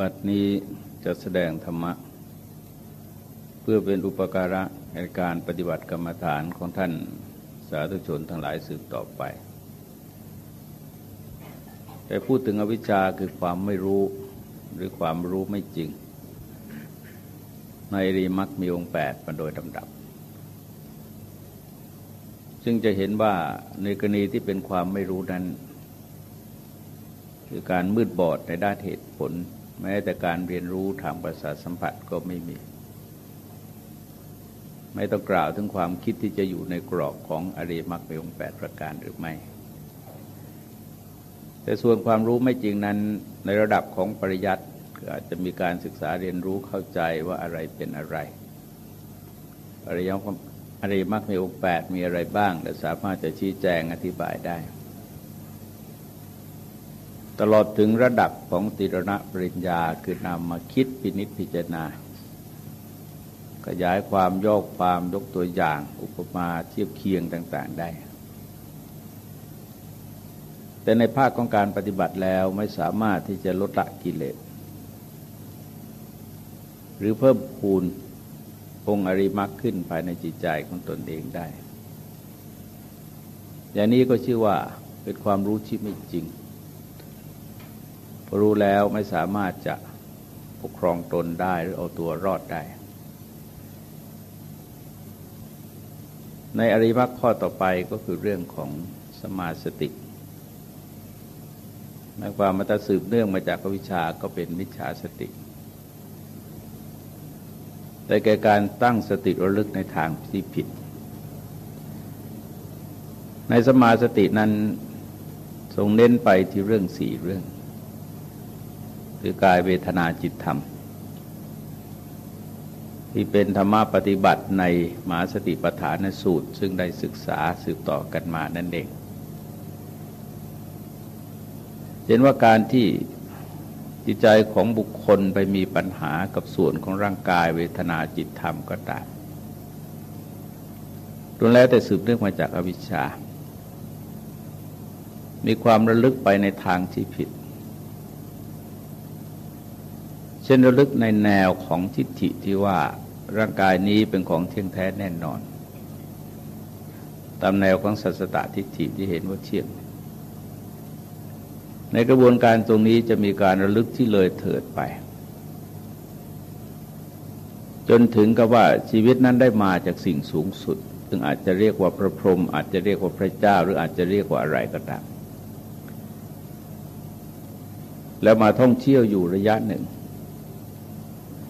บัดนี้จะแสดงธรรมะ เพื่อเป็นอุปการะในการปฏิบัติกรรมฐานของท่านสาธุชนทั้งหลายสืบต่อไป แต่พูดถึงอวิชชาคือความไม่รู้หรือความรู้ไม่จริง ในรีมักมีองค์แปดมาโดยลำดับ ซึ่งจะเห็นว่าในกรณีที่เป็นความไม่รู้นั้น คือการมืดบอดในด้านเหตุผล แม้แต่การเรียนรู้ทางประสาทสัมผัสก็ไม่มี ไม่ต้องกล่าวถึงความคิดที่จะอยู่ในกรอบของอริมักมีองค์แปดประการหรือไม่ แต่ส่วนความรู้ไม่จริงนั้นในระดับของปริยัติอาจจะมีการศึกษาเรียนรู้เข้าใจว่าอะไรเป็นอะไรอริยมรรคอริมักมีองค์แปดมีอะไรบ้าง และสามารถจะชี้แจงอธิบายได้ ตลอดถึงระดับของติรณปริญญาคือนำมาคิดพินิจพิจารณา ขยายความยกความยกตัวอย่าง อุปมาเทียบเคียงต่าง ๆได้ แต่ในภาคของการปฏิบัติแล้วไม่สามารถที่จะลดละกิเลส หรือเพิ่มพูนองค์อริมักขึ้นภายในจิตใจของตนเองได้ อย่างนี้ก็ชื่อว่าเป็นความรู้ที่ไม่จริง รู้แล้วไม่สามารถจะปกครองตนได้หรือเอาตัวรอดได้ ในอริมักข้อต่อไปก็คือเรื่องของสมาสติหมายความมาตสืบเนื่องมาจากวิชาก็เป็นมิจฉาสติ แต่แก่การตั้งสติระลึกในทางที่ผิด ในสมาสตินั้นทรงเน้นไปที่เรื่องสี่เรื่อง คือกายเวทนาจิตธรรม ที่เป็นธรรมะปฏิบัติในมหาสติปัฏฐานสูตร ซึ่งได้ศึกษาสืบต่อกันมานั่นเองเห็นว่าการที่จิตใจของบุคคลไปมีปัญหากับส่วนของร่างกายเวทนาจิตธรรมก็ตามรวมแล้วแต่สืบเนื่องมาจากอวิชชา มีความระลึกไปในทางที่ผิด เช่นระลึกในแนวของทิฏฐิที่ว่าร่างกายนี้เป็นของเที่ยงแท้แน่นอน ตามแนวของสัสตทิฏฐิที่เห็นว่าเที่ยง ในกระบวนการตรงนี้จะมีการระลึกที่เลยเถิดไป จนถึงกับว่าชีวิตนั้นได้มาจากสิ่งสูงสุด ซึ่งอาจจะเรียกว่าพระพรหมอาจจะเรียกว่าพระเจ้า หรืออาจจะเรียกว่าอะไรก็ตามแล้วมาท่องเที่ยวอยู่ระยะหนึ่ง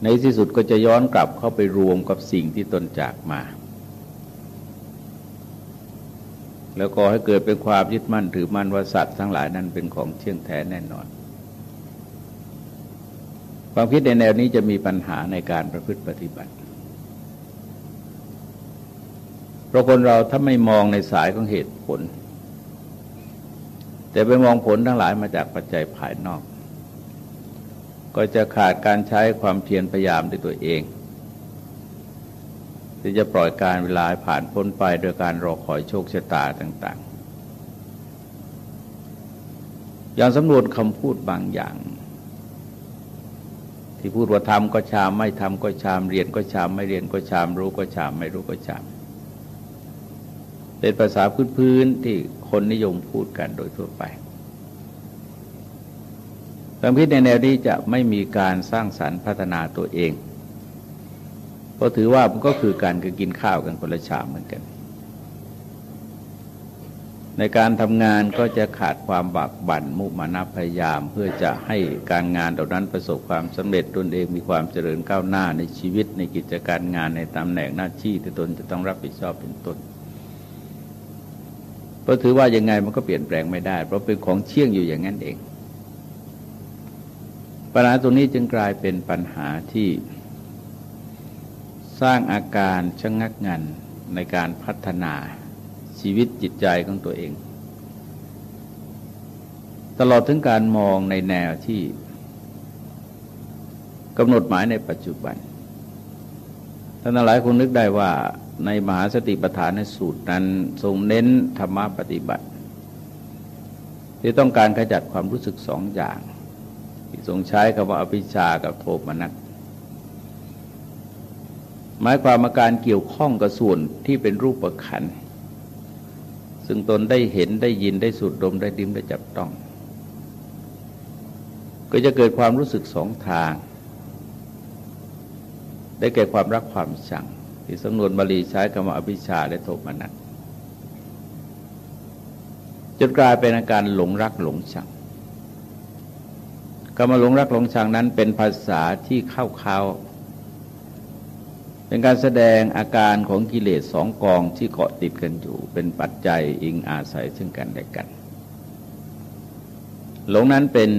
ในที่สุดก็จะย้อนกลับเข้าไปรวมกับสิ่งที่ตนจากมา แล้วก็ให้เกิดเป็นความยึดมั่นถือมั่นว่าสัตว์ทั้งหลายนั้นเป็นของเที่ยงแท้แน่นอน ความคิดในแนวนี้จะมีปัญหาในการประพฤติปฏิบัติเพราะคนเราถ้าไม่มองในสายของเหตุผล แต่ไปมองผลทั้งหลายมาจากปัจจัยภายนอก ก็จะขาดการใช้ความเพียรพยายามด้วยตัวเองที่จะปล่อยการเวลาผ่านพ้นไปโดยการรอคอยโชคชะตาต่าง ๆ อย่างสำนวนคำพูดบางอย่าง ที่พูดว่าทำก็ชาม ไม่ทำก็ชาม เรียนก็ชาม ไม่เรียนก็ชาม รู้ก็ชาม ไม่รู้ก็ชาม เป็นภาษาพื้นๆที่คนนิยมพูดกันโดยทั่วไป ความคิดในแนวนี้จะไม่มีการสร้างสรรค์พัฒนาตัวเอง เพราะถือว่ามันก็คือการกกินข้าวกันคนละชามเหมือนกัน ในการทำงานก็จะขาดความบักบั่นมุมานะพยายาม เพื่อจะให้การงานเหล่านั้นประสบความสำเร็จตนเองมีความเจริญก้าวหน้าในชีวิตในกิจการงานในตำแหน่งหน้าที่ที่ตนจะต้องรับผิดชอบเป็นต้นเพราะถือว่ายังไงมันก็เปลี่ยนแปลงไม่ได้ เพราะเป็นของเชี่ยงอยู่อย่างนั้นเอง ปัญหาตรงนี้จึงกลายเป็นปัญหาที่สร้างอาการชะงงักงันในการพัฒนาชีวิตจิตใจของตัวเอง ตลอดถึงการมองในแนวที่กำหนดหมายในปัจจุบัน ท่านหลายคนนึกได้ว่าในมหาสติปัฏฐานในสูตรนั้นทรงเน้นธรรมะปฏิบัติ ที่ต้องการขจัดความรู้สึกสองอย่าง ทรงใช้คำว่าอภิชากับโทมนัสหมายความมาการเกี่ยวข้องกับส่วนที่เป็นรูปประคันซึ่งตนได้เห็นได้ยินได้สูดดมได้ดิ้มได้จับต้อง ก็จะเกิดความรู้สึกสองทาง ได้แก่ความรักความชัง ที่สำนวนบาลีใช้คำว่าอภิชาและโทมนัสจนกลายเป็นอาการหลงรักหลงชัง กรรมหลงรักหลงชังนั้นเป็นภาษาที่เข้าเขาเป็นการแสดงอาการของกิเลสสองกองที่เกาะติดกันอยู่ เป็นปัจจัยอิงอาศัยซึ่งกันและกัน หลงนั้นเป็น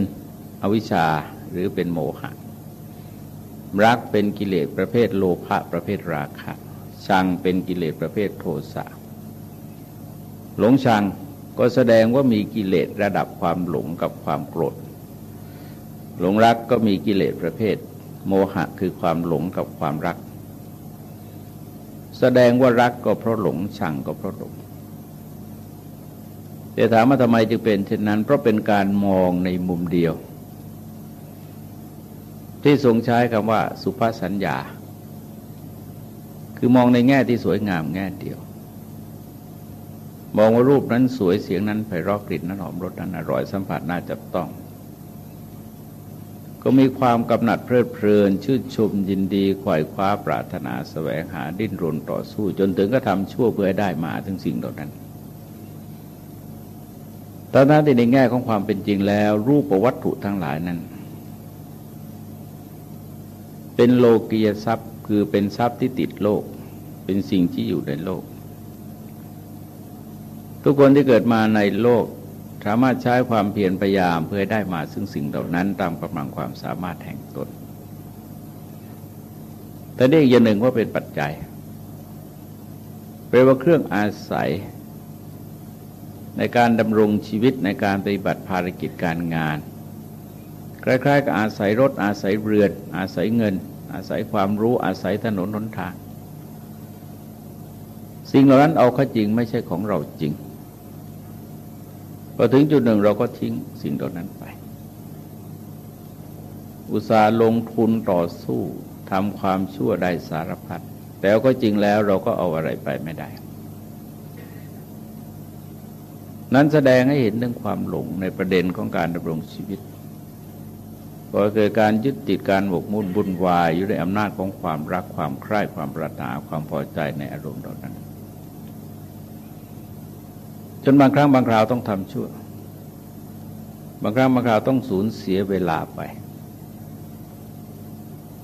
อวิชชาหรือเป็นโมหะ รักเป็นกิเลสประเภทโลภะประเภทราคะ ชังเป็นกิเลสประเภทโทสะ หลงชังก็แสดงว่ามีกิเลสระดับความหลงกับความโกรธ หลงรักก็มีกิเลสประเภท โมหะคือความหลงกับความรัก แสดงว่ารักก็เพราะหลงชังก็เพราะหลงแต่ถามว่าทำไมจึงเป็นเช่นนั้น เพราะเป็นการมองในมุมเดียว ที่ทรงใช้คำว่า สุภาสัญญา คือมองในแง่ที่สวยงามแง่เดียว มองว่ารูปนั้นสวยเสียงนั้นไพเราะกลิ่นนั้นหอมรสนั้นอร่อยสัมผัสน่าจับต้อง ก็มีความกำหนัดเพลิดเพลิน ชื่นชมยินดีขวายคว้าปรารถนาสแสวงหาดิ้นรนต่อสู้ จนถึงก็ทำชั่วเพื่อได้มาถึงสิ่งเหล่านั้นตอนนั้นในแง่ของความเป็นจริงแล้ว รูปวัตถุทั้งหลายนั้น เป็นโลกียทรัพย์คือเป็นทรัพย์ที่ติดโลก เป็นสิ่งที่อยู่ในโลก ทุกคนที่เกิดมาในโลก สามารถใช้ความเพียรพยายามเพื่อได้มาซึ่งสิ่งเหล่านั้นตามกำลังความสามารถแห่งตน แต่นี่อีกอย่างหนึ่งว่าเป็นปัจจัยแปลว่าเครื่องอาศัย ในการดำรงชีวิตในการปฏิบัติภารกิจการงาน คล้ายๆกับอาศัยรถอาศัยเรือน อาศัยเงิน อาศัยความรู้อาศัยถนนหนทาง สิ่งเหล่านั้นเอาเข้าจริงไม่ใช่ของเราจริง พอถึงจุดหนึ่งเราก็ทิ้งสิ่งเหล่านั้นไป อุตสาห์ลงทุนต่อสู้ทำความชั่วได้สารพัดแต่ก็จริงแล้วเราก็เอาอะไรไปไม่ได้ นั้นแสดงให้เห็นถึงความหลงในประเด็นของการดำรงชีวิตพอเกิดการยึดติดการหมกมุ่นบุญวาย อยู่ในอำนาจของความรักความใคร่ความปรารถนาความพอใจในอารมณ์เหล่านั้น จนบางครั้งบางคราวต้องทำชั่ว บางครั้งบางคราวต้องสูญเสียเวลาไป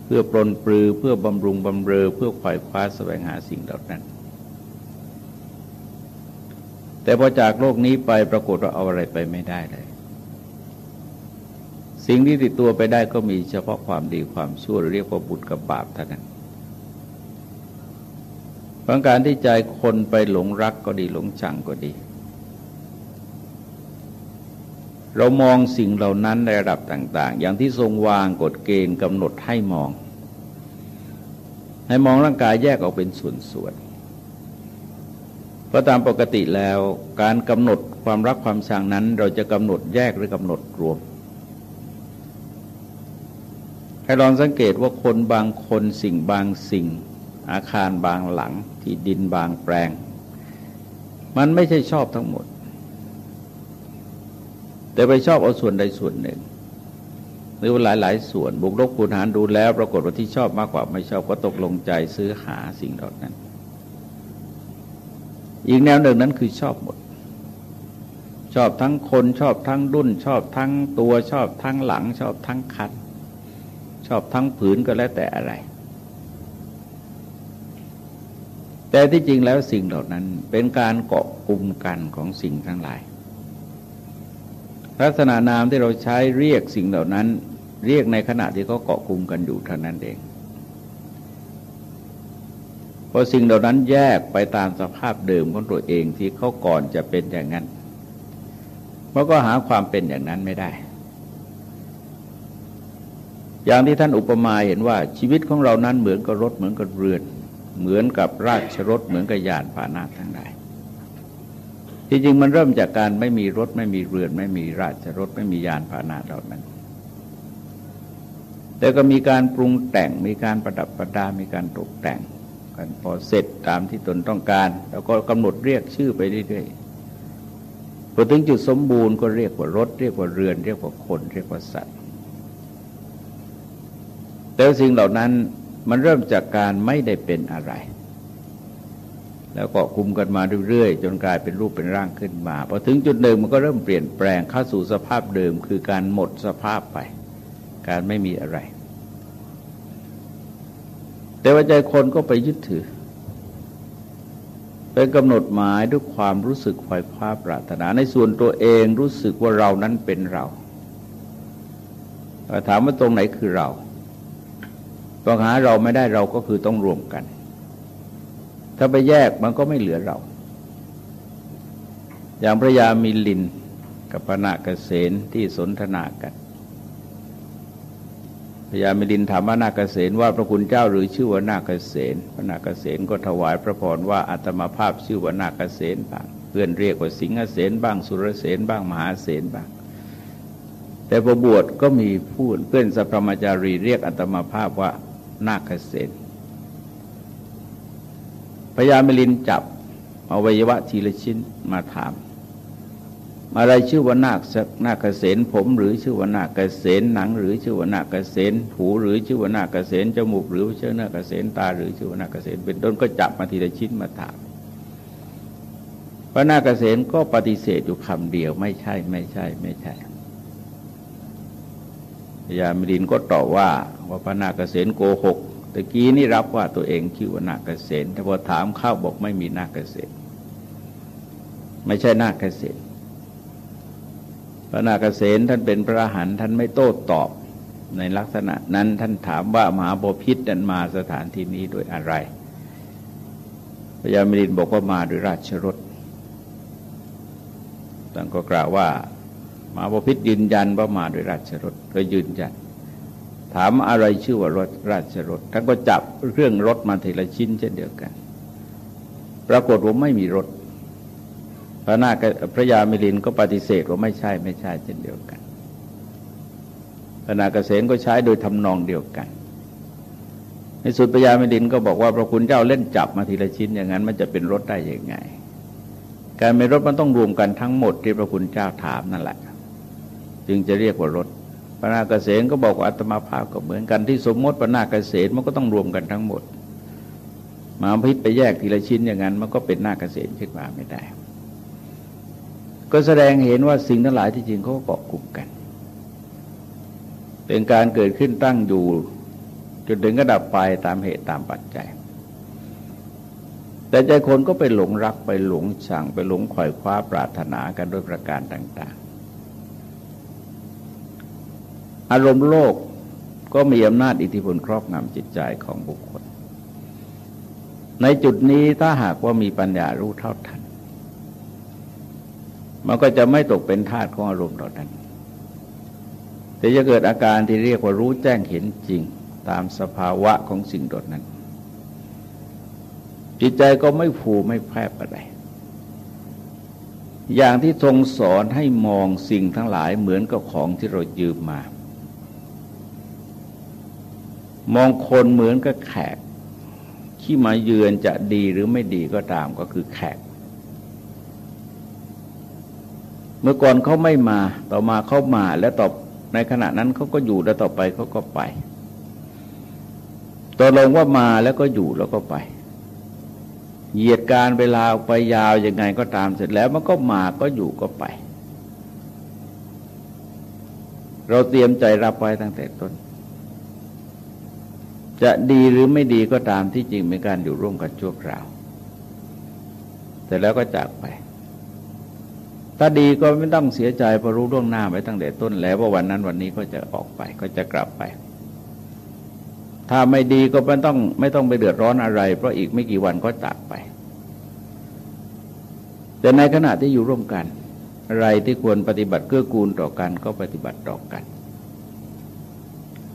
เพื่อปลนปลือเพื่อบำรุงบำเรอเพื่อไขวายคว้าแสวงหาสิ่งเหล่านั้น แต่พอจากโลกนี้ไปปรากฏว่าเอาอะไรไปไม่ได้เลย สิ่งที่ติดตัวไปได้ก็มีเฉพาะความดีความชั่วเรียกว่าบุญกับบาปเท่านั้นบางการที่ใจคนไปหลงรักก็ดีหลงชังก็ดี เรามองสิ่งเหล่านั้นในระดับต่าง ๆ อย่างที่ทรงวางกฎเกณฑ์กำหนดให้มอง ให้มองร่างกายแยกออกเป็นส่วนๆเพราะตามปกติแล้วการกำหนดความรักความชังนั้น เราจะกำหนดแยกหรือกำหนดรวมให้ลองสังเกตว่าคนบางคนสิ่งบางสิ่ง อาคารบางหลัง ที่ดินบางแปลง มันไม่ใช่ชอบทั้งหมด แต่ไปชอบเอาส่วนใดส่วนหนึ่ง หรือว่าหลายหลายส่วนบุกลบคูณหารดูแล้ว ปรากฏว่าที่ชอบมากกว่าไม่ชอบก็ตกลงใจซื้อหาสิ่งเหล่านั้น อีกแนวหนึ่งนั้นคือชอบหมด ชอบทั้งคนชอบทั้งดุนชอบทั้งตัวชอบทั้งหลัง ชอบทั้งคันชอบทั้งผืนก็แล้วแต่อะไร แต่ที่จริงแล้วสิ่งเหล่านั้นเป็นการเกาะกลุ่มกันของสิ่งทั้งหลาย ลักษณะนามที่เราใช้เรียกสิ่งเหล่านั้น เรียกในขณะที่เขาเกาะกลุ่มกันอยู่เท่านั้นเองพอสิ่งเหล่านั้นแยกไปตามสภาพเดิมของตัวเองที่เขาก่อนจะเป็นอย่างนั้นมันก็หาความเป็นอย่างนั้นไม่ได้ อย่างที่ท่านอุปมาเห็นว่าชีวิตของเรานั้นเหมือนกับรถเหมือนกับเรือน เหมือนกับราชรถเหมือนกับยานพาหนะทั้งหลาย จริงมันเริ่มจากการไม่มีรถไม่มีเรือน ไม่มีราชรถไม่มียานพาหนะเหล่านั้นแล้วก็มีการปรุงแต่งมีการประดับประดา มีการตกแต่งกันพอเสร็จตามที่ตนต้องการ แล้วก็กำหนดเรียกชื่อไปเรื่อยๆพอถึงจุดสมบูรณ์ก็เรียกว่ารถ เรียกว่าเรือน เรียกว่าคนเรียกว่าสัตว์ แต่สิ่งเหล่านั้นมันเริ่มจากการไม่ได้เป็นอะไร แล้วก็คุมกันมาเรื่อยๆ จนกลายเป็นรูปเป็นร่างขึ้นมาพอถึงจุดหนึ่งมันก็เริ่มเปลี่ยนแปลงเข้าสู่สภาพเดิม คือการหมดสภาพไป การไม่มีอะไร แต่ว่าใจคนก็ไปยึดถือ เป็นกำหนดหมายด้วยความรู้สึกควายคว้าปรารถนาในส่วนตัวเองรู้สึกว่าเรานั้นเป็นเราถามว่าตรงไหนคือเราต้องหาเราไม่ได้เราก็คือต้องรวมกัน ถ้าไปแยกมันก็ไม่เหลือเรา อย่างพระยามีลินกับพระนาคเษนที่สนทนากันพระยามิลินถามว่านาคเษนว่าพระคุณเจ้าหรือชื่อว่านาคเษนพระนาคเษนก็ถวายพระพรว่าอัตมาภาพชื่อว่านาคเษนบ้างเพื่อนเรียกว่าสิงหเษนบ้างสุรเษนบ้างมหาเษนบ้าง แต่พอบวชก็มีพูดเพื่อนสัพพมจารีเรียกอัตมาภาพว่านาคเษน พญาเมลินจับอวัยวะทีละชิ้นมาถาม อะไรชื่อว่านาคนาคเษนผมหรือชื่อว่านาคเษนหนัง หรือชื่อว่านาคเษนหูหรือชื่อว่านาคเษนจมูกหรือชื่อนาคเษนตา หรือชื่อว่านาคเษนเป็นต้นก็จับมาทีละชิ้นมาถามพระนาคเษนก็ปฏิเสธอยู่คำเดียวไม่ใช่ไม่ใช่ไม่ใช่ยามิรินก็ตอบว่าว่าพระนาคเษนโกหก ตะกี้นี่รับว่าตัวเองชื่อว่านาคเษนแต่พอถามข้าวบอกไม่มีนาคเษนไม่ใช่นาคเษนพระนาคเษนท่านเป็นพระหันท่านไม่โต้ตอบในลักษณะนั้นท่านถามว่ามหาบพิษนั้นมาสถานที่นี้โดยอะไรพระยามิรินบอกว่ามาโดยราชรถท่านก็กล่าวว่ามหาบพิษยืนยันว่ามาดโดยราชรถก็ยืนยัน ถามอะไรชื่อว่ารถราชรถท่านก็จับเครื่องรถมาทีละชิ้นเช่นเดียวกัน ปรากฏว่าไม่มีรถ พระนาคพระยามิลินก็ปฏิเสธว่าไม่ใช่ไม่ใช่เช่นเดียวกัน พระนาคเษนก็ใช้โดยทำนองเดียวกัน ในสุดพระยามิลินก็บอกว่าพระคุณเจ้าเล่นจับมาทีละชิ้น อย่างนั้นมันจะเป็นรถได้ยังไง การเป็นรถมันต้องรวมกันทั้งหมดที่พระคุณเจ้าถามนั่นแหละ จึงจะเรียกว่ารถ ปนาเกษตก็บอกว่าอัตมาภาพก็เหมือนกันที่สมมติปนาเกษตมันก็ต้องรวมกันทั้งหมดมาพิษไปแยกทีละชิ้นอย่างนั้น มันก็เป็นหน้าเกษตรขึ้นมาไม่ได้ ก็แสดงเห็นว่าสิ่งทั้งหลายที่จริงเขาเกาะกลุ่มกัน เป็นการเกิดขึ้นตั้งอยู่จนถึงกระดับไปตามเหตุตามปัจจัย แต่ใจคนก็ไปหลงรักไปหลงชังไปหลงขวอยคว้าปรารถนากันด้วยประการต่าง อารมณ์โลกก็มีอำนาจอิทธิพลครอบงำจิตใจของบุคคล ในจุดนี้ถ้าหากว่ามีปัญญารู้เท่าทัน มันก็จะไม่ตกเป็นทาสของอารมณ์เหล่านั้นแต่จะเกิดอาการที่เรียกว่ารู้แจ้งเห็นจริงตามสภาวะของสิ่งดดนั้น จิตใจก็ไม่ฟูไม่แพร่อะไรอย่างที่ทรงสอนให้มองสิ่งทั้งหลายเหมือนกับของที่เรายืมมา มองคนเหมือนกับแขก ที่มาเยือนจะดีหรือไม่ดีก็ตามก็คือแขก เมื่อก่อนเขาไม่มาต่อมาเขามาแล้วต่อในขณะนั้นเขาก็อยู่แล้วต่อไปเขาก็ไปตกลงว่ามาแล้วก็อยู่แล้วก็ไป เหยียดการเวลาไปยาวยังไงก็ตามเสร็จแล้วมันก็มาก็อยู่ก็ไป เราเตรียมใจรับไว้ตั้งแต่ต้น จะดีหรือไม่ดีก็ตามที่จริงเป็นการอยู่ร่วมกันชั่วคราว แต่แล้วก็จากไป ถ้าดีก็ไม่ต้องเสียใจเพราะรู้ล่วงหน้าไปตั้งแต่ต้นแล้วว่าวันนั้นวันนี้ก็จะออกไปก็จะกลับไป ถ้าไม่ดีก็ไม่ต้องไม่ต้องไปเดือดร้อนอะไร เพราะอีกไม่กี่วันก็จากไป แต่ในขณะที่อยู่ร่วมกัน อะไรที่ควรปฏิบัติเกื้อกูลต่อกันก็ปฏิบัติต่อกัน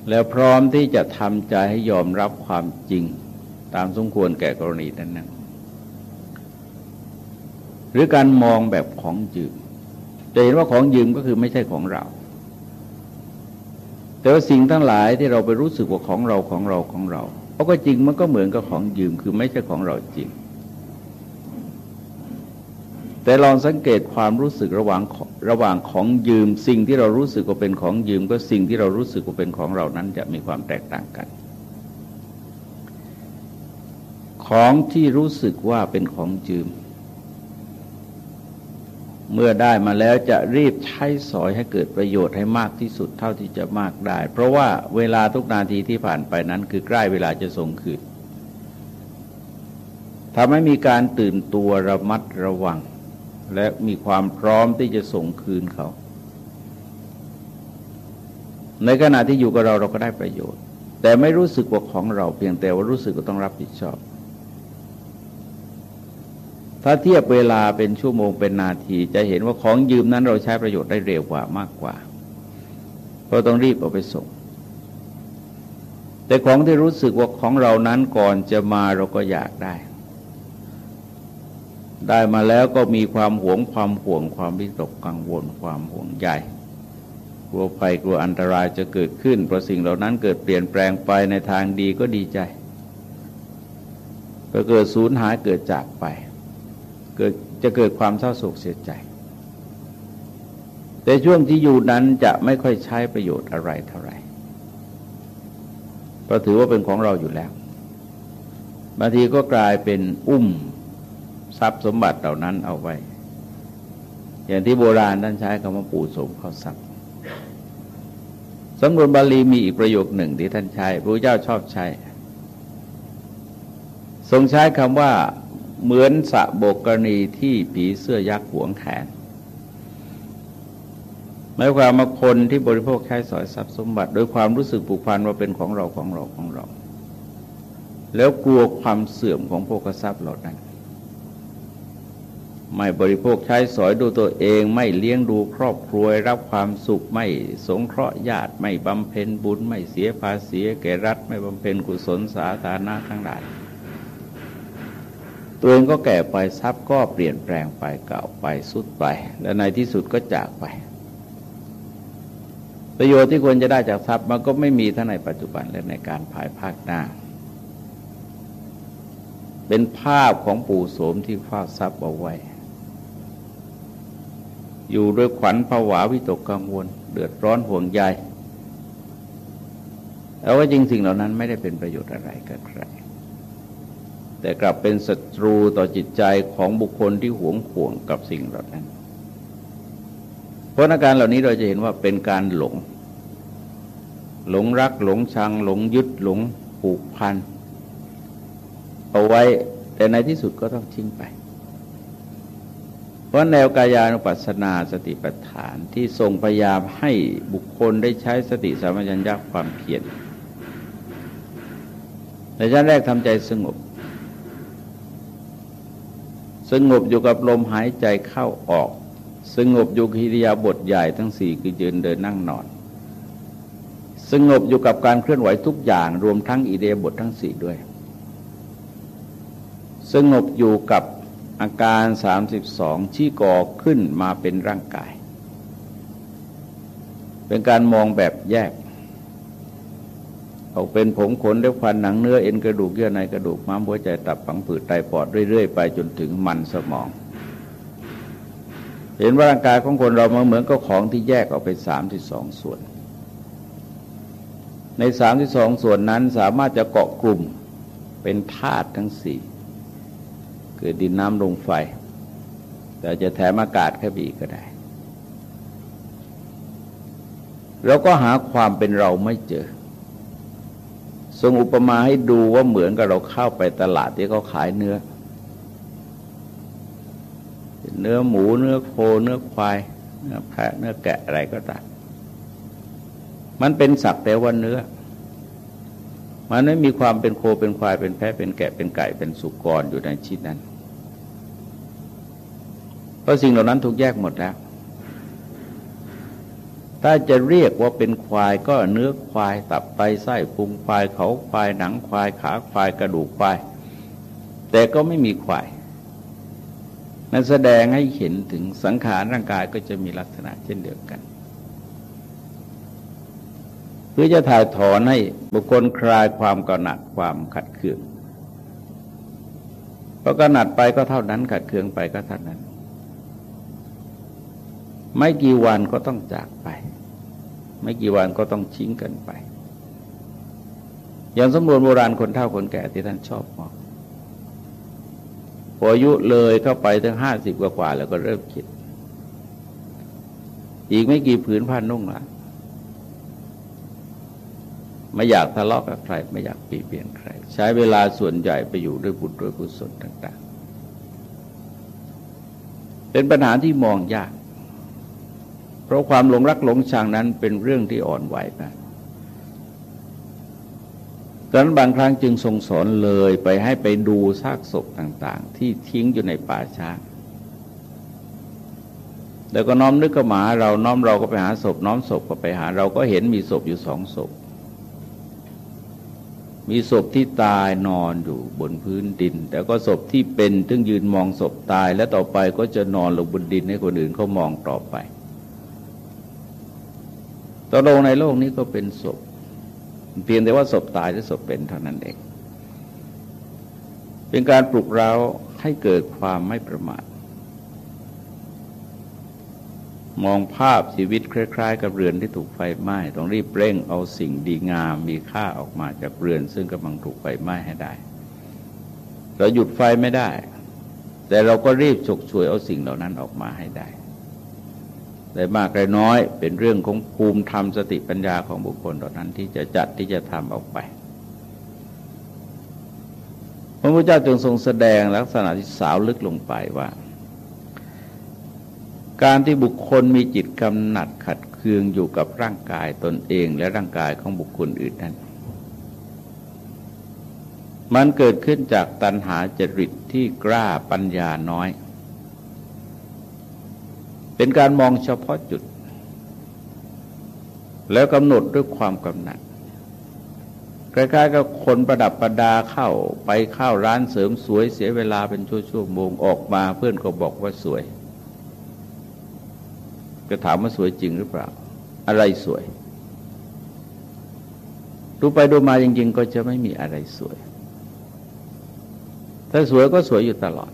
แล้วพร้อมที่จะทำใจให้ยอมรับความจริงตามสมควรแก่กรณีนั้นนั้นหรือการมองแบบของยืมจะเห็นว่าของยืมก็คือไม่ใช่ของเราแต่แต่ว่าสิ่งทั้งหลายที่เราไปรู้สึกว่าของเราของเราของเราเพราะก็จริงมันก็เหมือนกับของยืมคือไม่ใช่ของเราจริง แต่ลองสังเกตความรู้สึกระหว่างระหว่างของยืม สิ่งที่เรารู้สึกว่าเป็นของยืม ก็สิ่งที่เรารู้สึกว่าเป็นของเรานั้นจะมีความแตกต่างกัน ของที่รู้สึกว่าเป็นของยืม เมื่อได้มาแล้วจะรีบใช้สอยให้เกิดประโยชน์ให้มากที่สุดเท่าที่จะมากได้ เพราะว่าเวลาทุกนาทีที่ผ่านไปนั้น คือใกล้เวลาจะส่งคืนทำให้มีการตื่นตัวระมัดระวัง และมีความพร้อมที่จะส่งคืนเขา ในขณะที่อยู่กับเราเราก็ได้ประโยชน์ แต่ไม่รู้สึกว่าของเราเพียงแต่ว่ารู้สึกว่าต้องรับผิดชอบ ถ้าเทียบเวลาเป็นชั่วโมงเป็นนาที จะเห็นว่าของยืมนั้นเราใช้ประโยชน์ได้เร็วกว่ามากกว่า เพราะต้องรีบเอาไปส่ง แต่ของที่รู้สึกว่าของเรานั้นก่อนจะมาเราก็อยากได้ ได้มาแล้วก็มีความหวงความห่วงความวิตกกังวลความห่วงใยกลัวภัยกลัวอันตรายจะเกิดขึ้นเพราะสิ่งเหล่านั้นเกิดเปลี่ยนแปลงไปในทางดีก็ดีใจก็เกิดสูญหายเกิดจากไป เกิดจะเกิดความเศร้าโศกเสียใจ แต่ช่วงที่อยู่นั้นจะไม่ค่อยใช้ประโยชน์อะไรเท่าไหร่เพราะถือว่าเป็นของเราอยู่แล้วบางทีก็กลายเป็นอุ้ม ทรัพย์สมบัติเหล่านั้นเอาไว้ อย่างที่โบราณท่านใช้คำว่าปูสมเข้าทรัพย์สำนวนบาลีมีอีกประโยคหนึ่งที่ท่านใช้พระเจ้าชอบใช้ ทรงใช้คำว่า เหมือนสะโบกกรณีที่ผีเสื้อยักษ์หวงแขนหมายความว่าคนที่บริโภคใช้สอยทรัพย์สมบัติ โดยความรู้สึกผูกพันว่าเป็นของเราของเราของเรา แล้วกลัวความเสื่อมของโภคทรัพย์เหล่านั้น ไม่บริโภคใช้สอยดูตัวเองไม่เลี้ยงดูครอบครัวรับความสุขไม่สงเคราะห์ญาติไม่บำเพ็ญบุญ ไม่เสียภาษีแก่รัฐ ไม่บำเพ็ญกุศลสาธารณะทั้งหลายตัวเองก็แก่ไปทรัพย์ก็เปลี่ยนแปลงไปเก่าไปสุดไป และในที่สุดก็จากไป ประโยชน์ที่ควรจะได้จากทรัพย์มันก็ไม่มีทั้งในปัจจุบันและในการภายภาคหน้า เป็นภาพของปู่โสมที่ฟาทรัพย์เอาไว้ อยู่ด้วยขวัญผวาวิตกกังวล เดือดร้อนห่วงใยแต่ว่าจริงสิ่งเหล่านั้นไม่ได้เป็นประโยชน์อะไรกับใคร แต่กลับเป็นศัตรูต่อจิตใจของบุคคลที่หวงห่วงกับสิ่งเหล่านั้น เพราะอาการเหล่านี้เราจะเห็นว่าเป็นการหลง หลงรักหลงชัง หลงยึดหลงผูกพันเอาไว้แต่ในที่สุดก็ต้องทิ้งไป เพราะแนวกายานุปัสสนาสติปัฏฐานที่ทรงพยายามให้บุคคลได้ใช้สติสัมปชัญญะความเพียรในชั้นแรกทำใจสงบ สงบอยู่กับลมหายใจเข้าออก สงบอยู่กิริยาบทใหญ่ทั้งสี่คือยืนเดินนั่งนอน สงบอยู่กับการเคลื่อนไหวทุกอย่างรวมทั้งอิเดียบททั้งสี่ด้วย สงบอยู่กับ อาการสามสิบสองที่ก่อขึ้นมาเป็นร่างกาย เป็นการมองแบบแยก ออกเป็นผมขนเล็บฟันหนังเนื้อเอ็นกระดูกเยื่อในกระดูกม้ามหัวใจตับฝังผืดไตปอดเรื่อยๆ ไปจนถึงมันสมอง เห็นว่าร่างกายของคนเรามันเหมือนก็ของที่แยกออกเป็นสามที่สองส่วน ในสามที่สองส่วนนั้นสามารถจะเกาะกลุ่มเป็นธาตุทั้งสี่ คือดินน้ำลมไฟ แต่จะแถมอากาศแค่บีก็ได้ เราก็หาความเป็นเราไม่เจอ ทรงอุปมาให้ดูว่าเหมือนกับเราเข้าไปตลาดที่เขาขายเนื้อ เนื้อหมูเนื้อโคเนื้อควายเนื้อแพะเนื้อแกะอะไรก็ตามมันเป็นสักแต่ว่าเนื้อ มันไม่มีความเป็นโคเป็นควายเป็นแพะเป็นแกะเป็นไก่เป็นสุกรอยู่ในชิ้นนั้น เพราะสิ่งเหล่านั้นถูกแยกหมดแล้ว ถ้าจะเรียกว่าเป็นควายก็เนื้อควายตับไตไส้พุงควายเขาควายหนังควายขาควายกระดูกควาย แต่ก็ไม่มีควายนั่นแสดงให้เห็นถึงสังขารร่างกายก็จะมีลักษณะเช่นเดียวกัน พื่อจะถ่ายถอนให้บุคคลคลายความกหนัดความขัดเคืองเพอกหนัดไปก็เท่านั้นขัดเคืองไปก็เท่านั้น ไม่กี่วันก็ต้องจากไป ไม่กี่วันก็ต้องชิ้งกันไป อย่างสมบูรณ์โบราณคนเฒ่าคนแก่ที่ท่านชอบมองพออายุเลยเข้าไปถึงห้าสิบกว่าแล้วก็เริ่มคิด อีกไม่กี่ผืนผ้านุ่งละ ไม่อยากทะเลาะกับใคร ไม่อยากปีเปลี่ยนใคร ใช้เวลาส่วนใหญ่ไปอยู่ด้วยบุญด้วยกุศลต่าง ๆ เป็นปัญหาที่มองยาก เพราะความหลงรักหลงชังนั้นเป็นเรื่องที่อ่อนไหวนะดังนั้นบางครั้งจึงทรงสอนเลยไปให้ไปดูซากศพต่าง ๆ ที่ทิ้งอยู่ในป่าช้าแล้วก็น้อมนึกก็มาเราน้อมเราก็ไปหาศพ น้อมศพก็ไปหา เราก็เห็นมีศพอยู่สองศพ มีศพที่ตายนอนอยู่บนพื้นดิน แต่ก็ศพที่เป็นถึงยืนมองศพตาย และต่อไปก็จะนอนลงบนดินให้คนอื่นเขามองต่อไปตกลงในโลกนี้ก็เป็นศพ เพียงแต่ว่าศพตายหรือศพเป็นเท่านั้นเอง เป็นการปลุกเราให้เกิดความไม่ประมาท มองภาพชีวิตคล้าย ๆ กับเรือนที่ถูกไฟไหม้ต้องรีบเร่งเอาสิ่งดีงามมีค่าออกมาจากเรือน ซึ่งกำลังถูกไฟไหม้ให้ได้ เราหยุดไฟไม่ได้ แต่เราก็รีบฉกฉวยเอาสิ่งเหล่านั้นออกมาให้ได้แต่มากไรน้อยเป็นเรื่องของภูมิธรรมสติปัญญาของบุคคลเหล่านั้นที่จะจัดที่จะทำออกไปพระพุทธเจ้าจึงทรงแสดงลักษณะที่สาวลึกลงไปว่า การที่บุคคลมีจิตกำหนัดขัดเคืองอยู่กับร่างกายตนเองและร่างกายของบุคคลอื่นนั้น มันเกิดขึ้นจากตัณหาจริตที่กล้าปัญญาน้อย เป็นการมองเฉพาะจุด แล้วกำหนดด้วยความกำหนัดคล้ายๆกับคนประดับประดาเข้าไปเข้าร้านเสริมสวยเสียเวลาเป็นชั่วๆโมงออกมาเพื่อนก็บอกว่าสวย จะถามว่าสวยจริงหรือเปล่า อะไรสวย ดูไปดูมาจริง ๆ ก็จะไม่มีอะไรสวย ถ้าสวยก็สวยอยู่ตลอด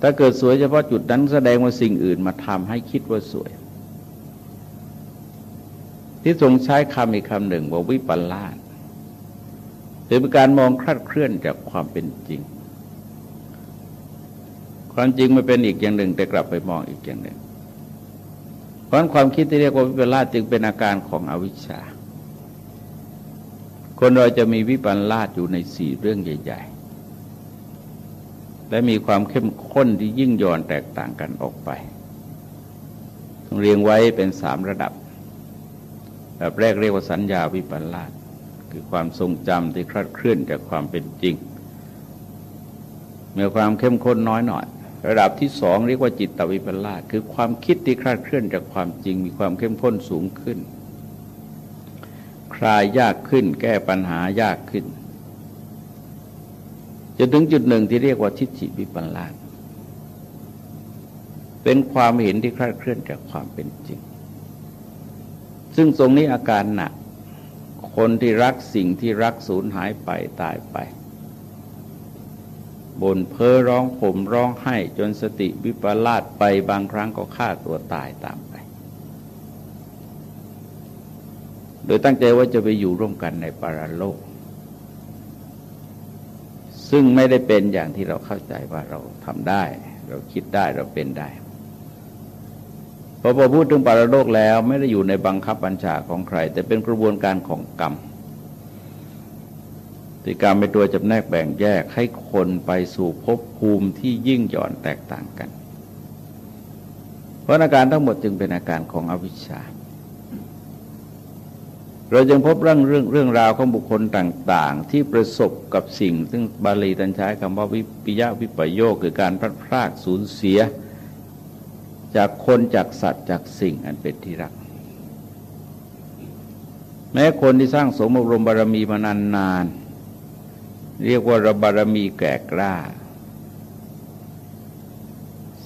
ถ้าเกิดสวยเฉพาะจุดนั้นแสดงว่าสิ่งอื่นมาทำให้คิดว่าสวย ที่ทรงใช้คำอีกคำหนึ่งว่าวิปลาสถือเป็นการมองคลาดเคลื่อนจากความเป็นจริง ความจริงมันเป็นอีกอย่างหนึ่ง แต่กลับไปมองอีกอย่างหนึ่ง เพราะความคิดที่เรียกว่าวิปลาสจึงเป็นอาการของอวิชชา คนเราจะมีวิปลาสอยู่ในสี่เรื่องใหญ่ ๆ และมีความเข้มข้นที่ยิ่งย่อนแตกต่างกันออกไป เรียงไว้เป็นสามระดับแบบแรกเรียกว่าสัญญาวิปลาสคือความทรงจำที่คลาดเคลื่อนจากความเป็นจริงมีความเข้มข้นน้อยหน่อย ระดับที่สองเรียกว่าจิตตวิปลาสคือความคิดที่คลาดเคลื่อนจากความจริงมีความเข้มข้นสูงขึ้น คลายยากขึ้น แก้ปัญหายากขึ้นจนถึงจุดหนึ่งที่เรียกว่าทิฏฐิวิปลาสเป็นความเห็นที่คลาดเคลื่อนจากความเป็นจริง ซึ่งตรงนี้อาการหนัก คนที่รักสิ่งที่รักสูญหายไปตายไป บนเพ้อร้องผมร้องไห้จนสติวิปลาสไปบางครั้งก็ฆ่าตัวตายตามไป โดยตั้งใจว่าจะไปอยู่ร่วมกันในปารโลก ซึ่งไม่ได้เป็นอย่างที่เราเข้าใจว่าเราทำได้ เราคิดได้เราเป็นได้พอพอพูดถึงปารโลกแล้วไม่ได้อยู่ในบังคับบัญชาของใคร แต่เป็นกระบวนการของกรรม ที่การเป็นตัวจำแนกแบ่งแยกให้คนไปสู่ภพภูมิที่ยิ่งหย่อนแตกต่างกัน เพราะอาการทั้งหมดจึงเป็นอาการของอวิชชา เราจึงพบเรื่องเรื่องเรื่องราวของบุคคลต่าง ๆ ที่ประสบกับสิ่ง ซึ่งบาลีตันใช้คำว่าวิปยะวิปโยคคือการพลัดพรากสูญเสีย จากคนจากสัตว์จากสิ่งอันเป็นที่รักแม้คนที่สร้างสมบรมบารมีมานานนาน เรียกว่าระบารมีแก่กล้า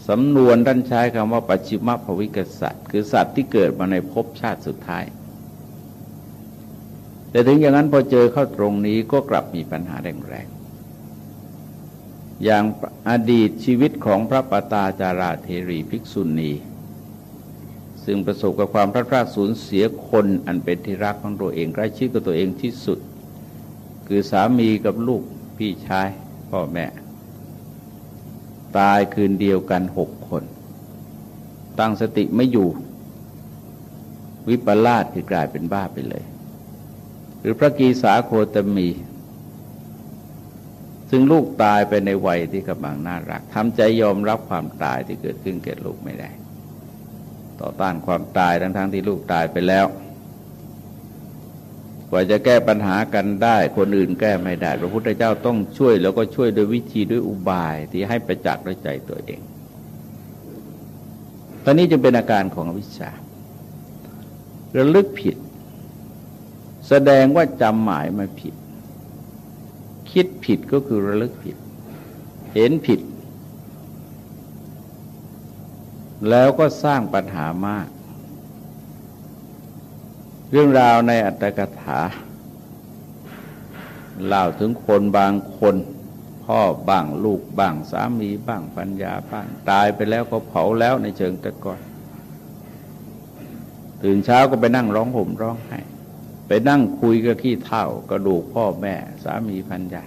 สำนวนท่านใช้คำว่าปัจฉิมภวิกษัตริย์ คือสัตว์ที่เกิดมาในภพชาติสุดท้าย แต่ถึงอย่างนั้นพอเจอเข้าตรงนี้ก็กลับมีปัญหาแรงๆอย่างอดีตชีวิตของพระปตาจาราเทรีภิกษุณีซึ่งประสบกับความพลาดพลาดสูญเสียคนอันเป็นที่รักของตัวเองใกล้ชิดกับตัวเองที่สุด คือสามีกับลูกพี่ชายพ่อแม่ ตายคืนเดียวกันหกคน ตั้งสติไม่อยู่ วิปลาสคือกลายเป็นบ้าไปเลย หรือพระกีสาโคตมี ซึ่งลูกตายไปในวัยที่กำลังน่ารักทำใจยอมรับความตายที่เกิดขึ้นแก่ลูกไม่ได้ ต่อต้านความตายทั้งๆทที่ลูกตายไปแล้ว กว่าจะแก้ปัญหากันได้ คนอื่นแก้ไม่ได้ พระพุทธเจ้าต้องช่วยแล้วก็ช่วยโดยวิธีด้วยอุบายที่ให้ประจักษ์ด้วยใจตัวเอง ตอนนี้จึงเป็นอาการของอวิชชาระลึกผิด แสดงว่าจำหมายม่ผิด คิดผิดก็คือระลึกผิด เห็นผิด แล้วก็สร้างปัญหามาก เรื่องราวในอัตถกถาเล่าถึงคนบางคน พ่อบ้างลูกบ้างสามีบ้างปัญญาบ้างตายไปแล้วก็เผาแล้วในเชิงตะกอนตื่นเช้าก็ไปนั่งร้องห่มร้องไห้ไปนั่งคุยกับขี้เท่ากระดูกพ่อแม่ สามีพันยา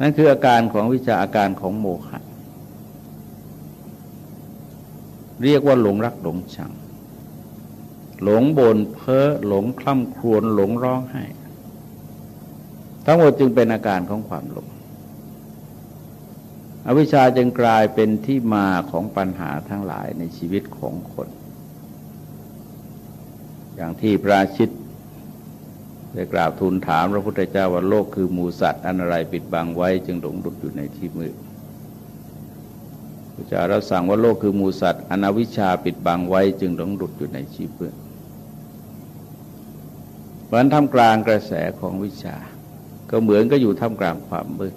นั่นคืออาการของวิชาอาการของโมหะเรียกว่าหลงรักหลงชัง หลงบนเพ้อหลงคล่ำครวญหลงร้องไห้ ทั้งหมดจึงเป็นอาการของความหลง อวิชชาจึงกลายเป็นที่มาของปัญหาทั้งหลายในชีวิตของคน อย่างที่พระชิตได้กราบทูลถามพระพุทธเจ้าว่าโลกคือมูสัตว์อันอะไรปิดบังไว้ จึงหลงดุดอยู่ในที่มืดพระเจ้ารับสั่งว่าโลกคือมูสัตว์อนวิชาปิดบังไว้ จึงหลงดุดอยู่ในที่มืด เพราะนั้นท่ามกลางกระแสของวิชา ก็เหมือนก็อยู่ท่ามกลางความมืด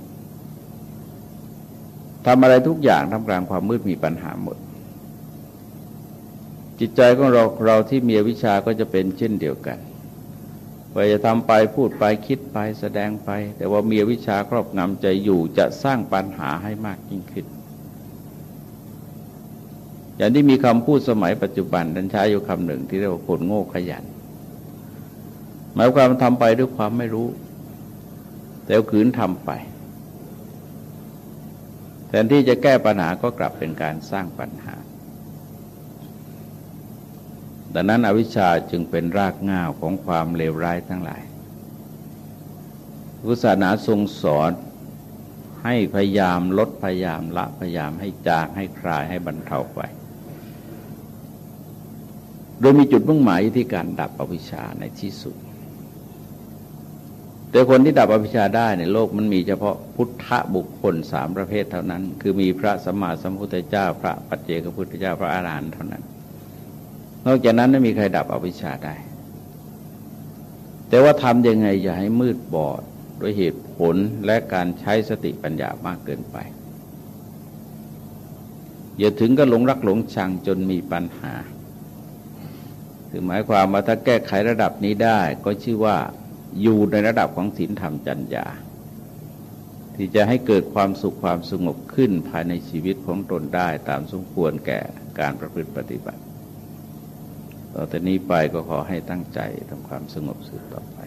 ทำอะไรทุกอย่างท่ามกลางความมืดมีปัญหาหมด จิตใจของเราเราที่มีวิชาก็จะเป็นเช่นเดียวกันว่าจะทำไปพูดไปคิดไปแสดงไป แต่ว่ามีวิชาครอบงำใจอยู่จะสร้างปัญหาให้มากยิ่งขึ้นอย่างที่มีคำพูดสมัยปัจจุบันดันใช้อยู่คำหนึ่งที่เรียกว่าคนโง่ขยัน มายความทำไปด้วยความไม่รู้ แต่ขืนทำไปแทนที่จะแก้ปัญหาก็กลับเป็นการสร้างปัญหา ดังนั้นอวิชชาจึงเป็นรากง่าวของความเลวร้ายทั้งหลายพุทธศาสนาทรงสอนให้พยายามลดพยายามละพยายามให้จางให้คลายให้บรรเทาไป โดยมีจุดมุ่งหมายที่การดับอวิชชาในที่สุด แต่คนที่ดับอวิชาได้ในโลกมันมีเฉพาะพุทธบุคคลสามประเภทเท่านั้น คือมีพระสัมมาสัมพุทธเจ้า พระปัจเจกพุทธเจ้าพระอาหารหันต์เท่านั้น นอกจากนั้นไม่มีใครดับอวิชาได้ แต่ว่าทำยังไงอย่าให้มืดบอดด้วยเหตุผลและการใช้สติปัญญามากเกินไป อย่าถึงก็หลงรักหลงชังจนมีปัญหาถึงหมายความว่าถ้าแก้ไขระดับนี้ได้ก็ชื่อว่า อยู่ในระดับของศีลธรรมจัญญา ที่จะให้เกิดความสุขความสงบขึ้นภายในชีวิตของตนได้ตามสมควรแก่การประพฤติปฏิบัติ ต่อแต่นี้ไปก็ขอให้ตั้งใจทำความสงบสืบต่อไป